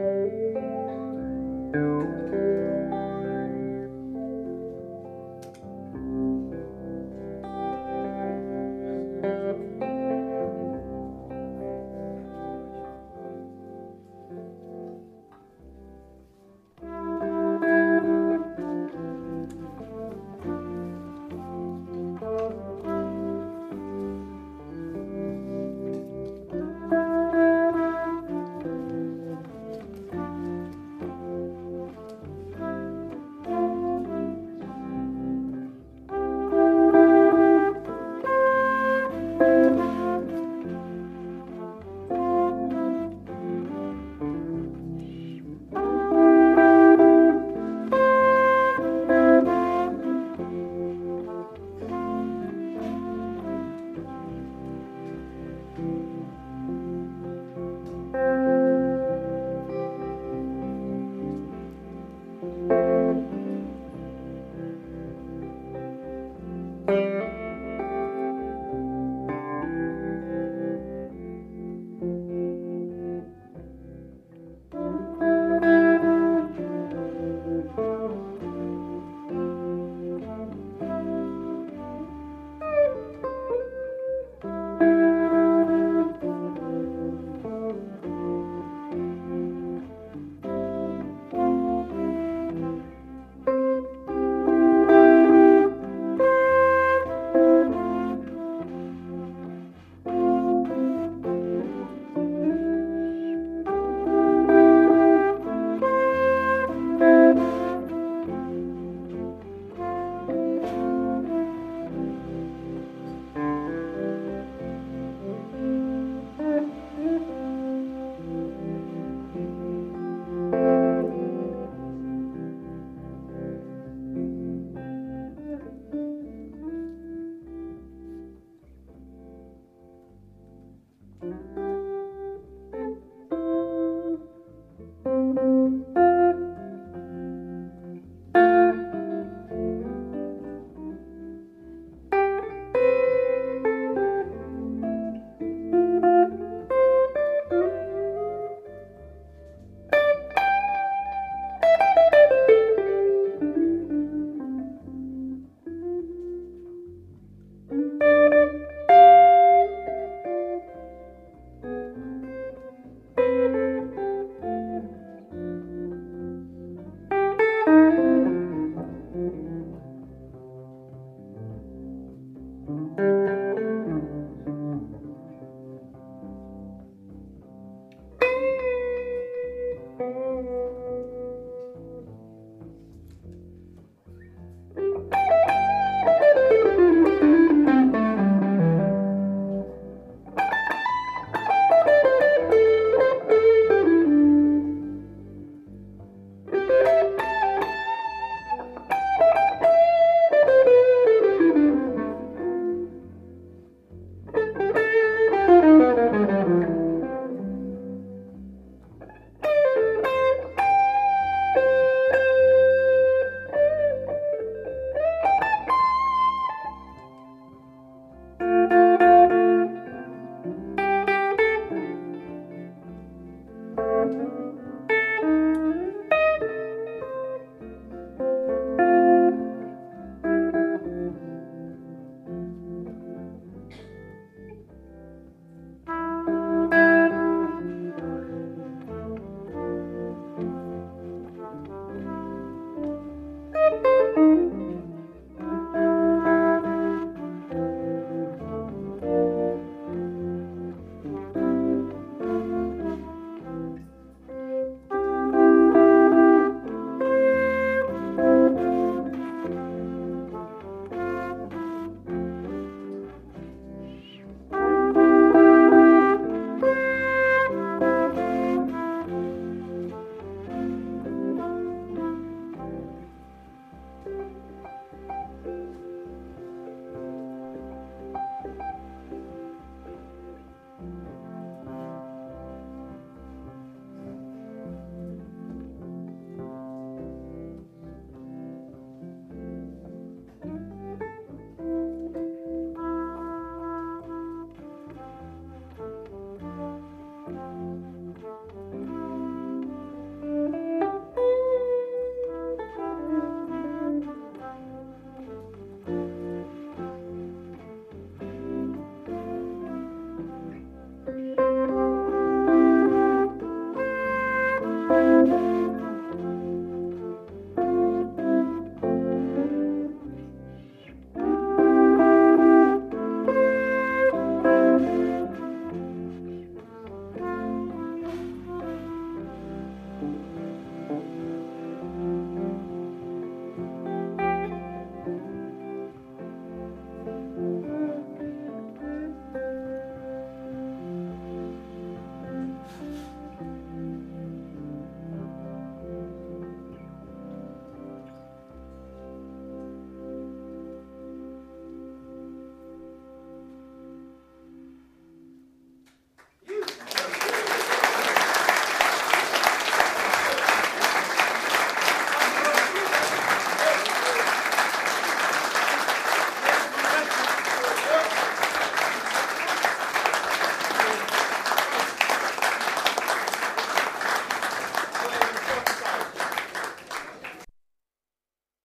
Música